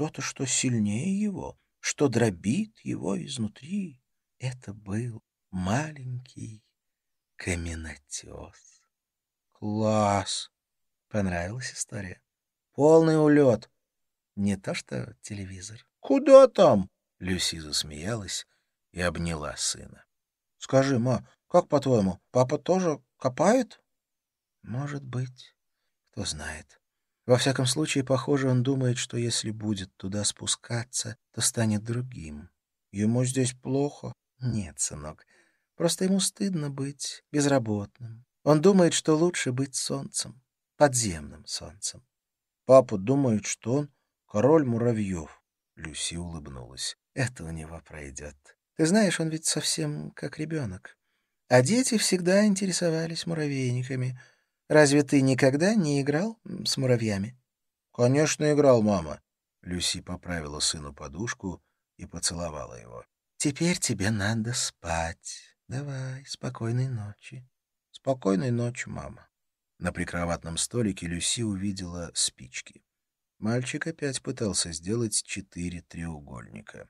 что-то, что сильнее его, что дробит его изнутри. Это был маленький каменотес. Класс! Понравилась история? Полный улет. Не то что телевизор. Куда там? Люси засмеялась и обняла сына. Скажи, ма, как по-твоему, папа тоже копает? Может быть. Кто знает. Во всяком случае, похоже, он думает, что если будет туда спускаться, то станет другим. Ему здесь плохо? Нет, сынок. Просто ему стыдно быть безработным. Он думает, что лучше быть солнцем, подземным солнцем. Папа думает, что он король муравьев. Люси улыбнулась. Это у него пройдет. Ты знаешь, он ведь совсем как ребенок. А дети всегда интересовались муравейниками — Разве ты никогда не играл с муравьями? — Конечно, играл, мама. Люси поправила сыну подушку и поцеловала его. — Теперь тебе надо спать. Давай, спокойной ночи. — Спокойной ночи, мама. На прикроватном столике Люси увидела спички. Мальчик опять пытался сделать четыре треугольника.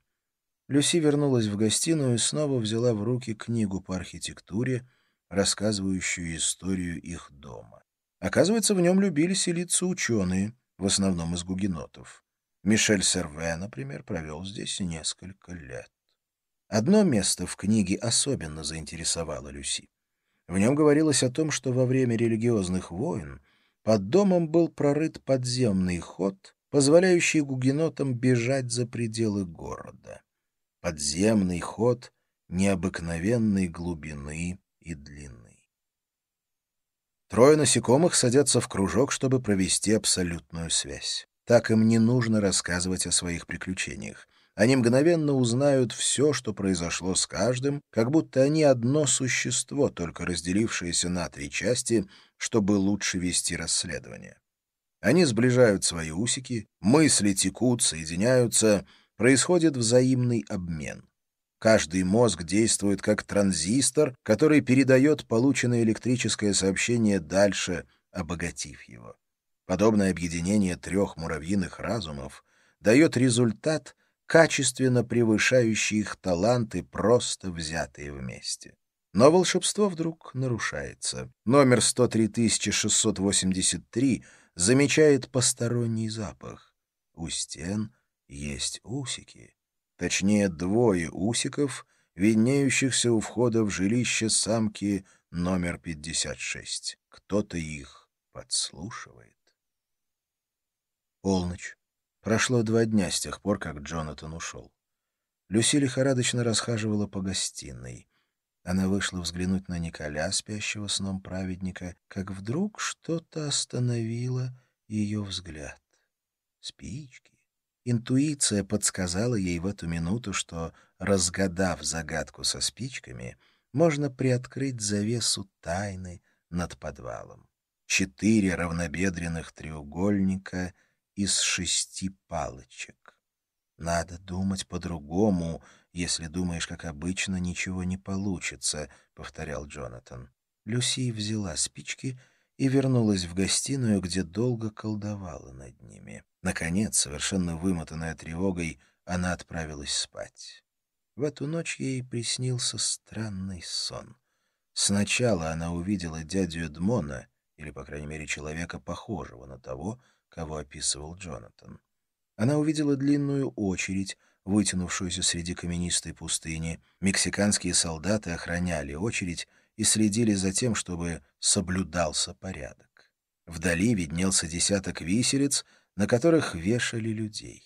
Люси вернулась в гостиную и снова взяла в руки книгу по архитектуре — рассказывающую историю их дома. Оказывается, в нем любили селиться ученые, в основном из гугенотов. Мишель Серве, например, провел здесь несколько лет. Одно место в книге особенно заинтересовало Люси. В нем говорилось о том, что во время религиозных войн под домом был прорыт подземный ход, позволяющий гугенотам бежать за пределы города. Подземный ход необыкновенной глубины и длинный. Трое насекомых садятся в кружок, чтобы провести абсолютную связь. Так им не нужно рассказывать о своих приключениях. Они мгновенно узнают все, что произошло с каждым, как будто они одно существо, только разделившееся на три части, чтобы лучше вести расследование. Они сближают свои усики, мысли текут, соединяются, происходит взаимный обмен. Каждый мозг действует как транзистор, который передает полученное электрическое сообщение дальше, обогатив его. Подобное объединение трех муравьиных разумов дает результат, качественно превышающий их таланты, просто взятые вместе. Но волшебство вдруг нарушается. Номер 103683 замечает посторонний запах. У стен есть усики. Точнее, двое усиков, виднеющихся у входа в жилище самки номер 56. Кто-то их подслушивает. Полночь. Прошло два дня с тех пор, как Джонатан ушел. Люси лихорадочно расхаживала по гостиной. Она вышла взглянуть на Николя, спящего сном праведника, как вдруг что-то остановило ее взгляд. Спички. Интуиция подсказала ей в эту минуту, что, разгадав загадку со спичками, можно приоткрыть завесу тайны над подвалом. Четыре равнобедренных треугольника из шести палочек. Надо думать по-другому, если думаешь, как обычно, ничего не получится, — повторял Джонатан. Люси взяла спички и вернулась в гостиную, где долго колдовала над ними. Наконец, совершенно вымотанная тревогой, она отправилась спать. В эту ночь ей приснился странный сон. Сначала она увидела дядю Эдмона, или, по крайней мере, человека, похожего на того, кого описывал Джонатан. Она увидела длинную очередь, вытянувшуюся среди каменистой пустыни. Мексиканские солдаты охраняли очередь, и следили за тем, чтобы соблюдался порядок. Вдали виднелся десяток виселиц, на которых вешали людей.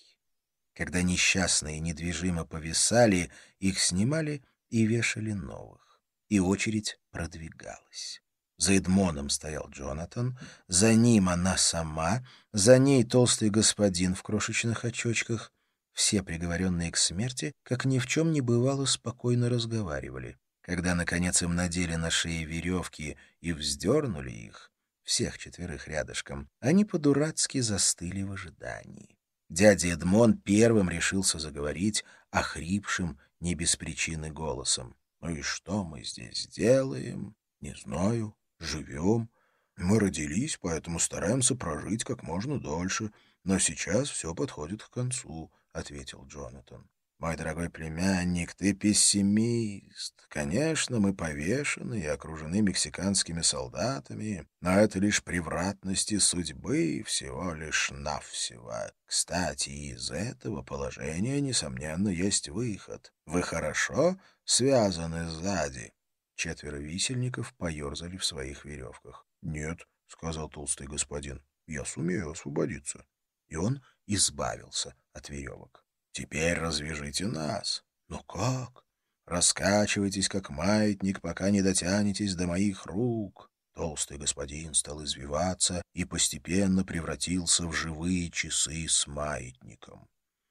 Когда несчастные недвижимо повисали, их снимали и вешали новых. И очередь продвигалась. За Эдмоном стоял Джонатан, за ним она сама, за ней толстый господин в крошечных очочках. Все приговоренные к смерти, как ни в чем не бывало, спокойно разговаривали. Когда, наконец, им надели на шеи веревки и вздернули их, всех четверых рядышком, они по-дурацки застыли в ожидании. Дядя Эдмон первым решился заговорить охрипшим, не без причины голосом. «Ну и что мы здесь делаем? Не знаю. Живем. Мы родились, поэтому стараемся прожить как можно дольше. Но сейчас все подходит к концу, — ответил Джонатан. Мой дорогой племянник, ты пессимист. Конечно, мы повешены и окружены мексиканскими солдатами, но это лишь превратности судьбы всего лишь навсего. Кстати, из этого положения, несомненно, есть выход. Вы хорошо связаны сзади. Четверо висельников поерзали в своих веревках. — Нет, — сказал толстый господин, — я сумею освободиться. И он избавился от веревок. Теперь развяжите нас. Ну как? Раскачивайтесь, как маятник, пока не дотянетесь до моих рук. Толстый господин стал извиваться и постепенно превратился в живые часы с маятником.